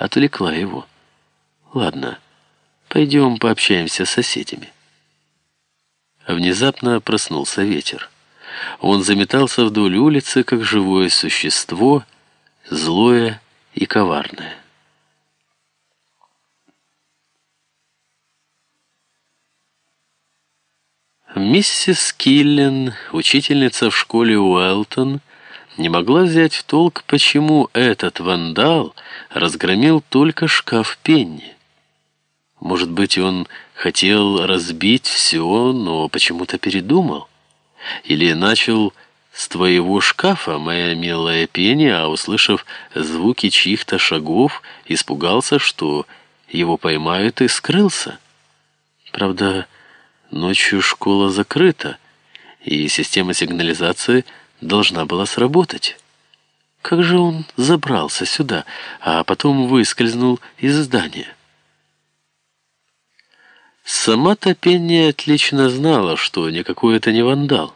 отвлекла его. «Ладно, пойдем пообщаемся с соседями». Внезапно проснулся ветер. Он заметался вдоль улицы, как живое существо, злое и коварное. Миссис Киллен, учительница в школе Уэлтон, не могла взять в толк, почему этот вандал разгромил только шкаф Пенни. Может быть, он хотел разбить все, но почему-то передумал? Или начал с твоего шкафа, моя милая Пенни, а услышав звуки чьих-то шагов, испугался, что его поймают и скрылся? Правда, ночью школа закрыта, и система сигнализации – должна была сработать. Как же он забрался сюда, а потом выскользнул из здания? Сама-то Пенни отлично знала, что никакой это не вандал.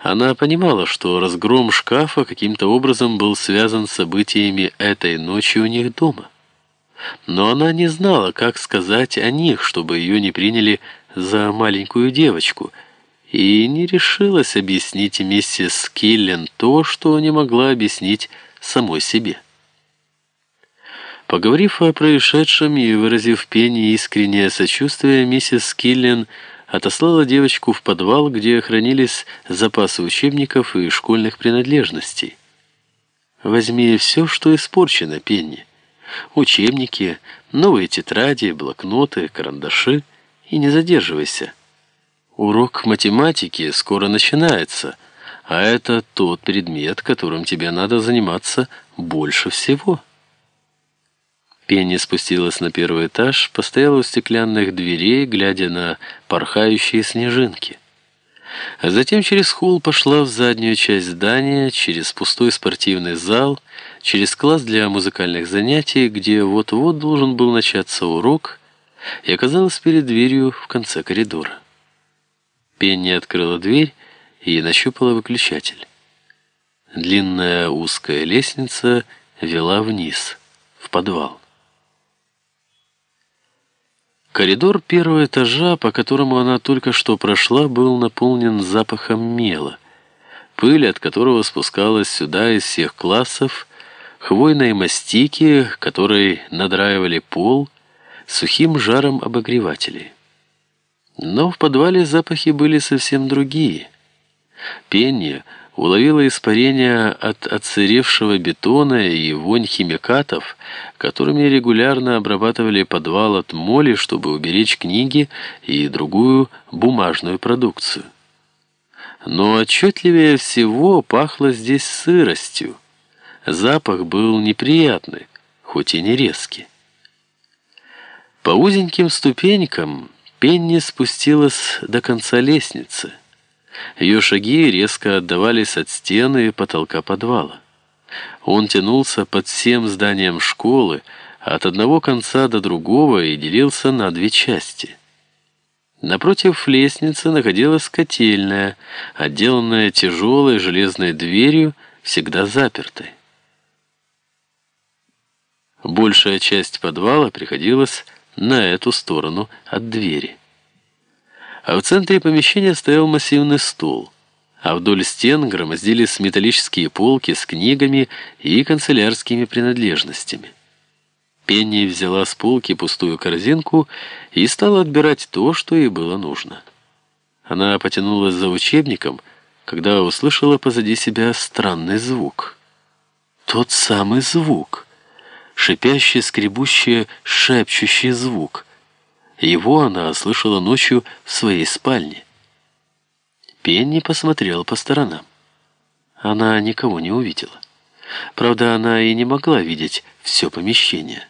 Она понимала, что разгром шкафа каким-то образом был связан с событиями этой ночи у них дома. Но она не знала, как сказать о них, чтобы ее не приняли за маленькую девочку – и не решилась объяснить миссис Киллен то, что не могла объяснить самой себе. Поговорив о происшедшем и выразив Пенни искреннее сочувствие, миссис Киллен отослала девочку в подвал, где хранились запасы учебников и школьных принадлежностей. «Возьми все, что испорчено, Пенни. Учебники, новые тетради, блокноты, карандаши, и не задерживайся». Урок математики скоро начинается, а это тот предмет, которым тебе надо заниматься больше всего. Пенни спустилась на первый этаж, постояла у стеклянных дверей, глядя на порхающие снежинки. А затем через холл пошла в заднюю часть здания, через пустой спортивный зал, через класс для музыкальных занятий, где вот-вот должен был начаться урок, и оказалась перед дверью в конце коридора. Пенни открыла дверь и нащупала выключатель. Длинная узкая лестница вела вниз, в подвал. Коридор первого этажа, по которому она только что прошла, был наполнен запахом мела, пыль от которого спускалась сюда из всех классов, хвойной мастики, которой надраивали пол, сухим жаром обогревателей. Но в подвале запахи были совсем другие. Пенни уловила испарение от отсыревшего бетона и вонь химикатов, которыми регулярно обрабатывали подвал от моли, чтобы уберечь книги и другую бумажную продукцию. Но отчетливее всего пахло здесь сыростью. Запах был неприятный, хоть и не резкий. По узеньким ступенькам Пенни спустилась до конца лестницы. Ее шаги резко отдавались от стены и потолка подвала. Он тянулся под всем зданием школы, от одного конца до другого и делился на две части. Напротив лестницы находилась котельная, отделанная тяжелой железной дверью, всегда запертой. Большая часть подвала приходилась на эту сторону от двери. А в центре помещения стоял массивный стол, а вдоль стен громоздились металлические полки с книгами и канцелярскими принадлежностями. Пенни взяла с полки пустую корзинку и стала отбирать то, что ей было нужно. Она потянулась за учебником, когда услышала позади себя странный звук. Тот самый звук шипящий, скребущий, шепчущий звук. Его она слышала ночью в своей спальне. Пенни посмотрела по сторонам. Она никого не увидела. Правда, она и не могла видеть все помещение.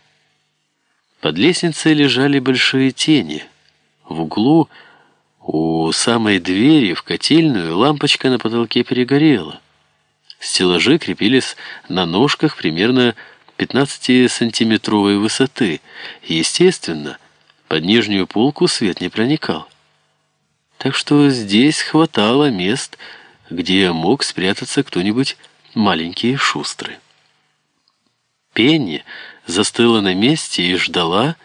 Под лестницей лежали большие тени. В углу у самой двери в котельную лампочка на потолке перегорела. Стеллажи крепились на ножках примерно 15-сантиметровой высоты, естественно, под нижнюю полку свет не проникал. Так что здесь хватало мест, где мог спрятаться кто-нибудь маленький и шустрый. Пенни застыла на месте и ждала,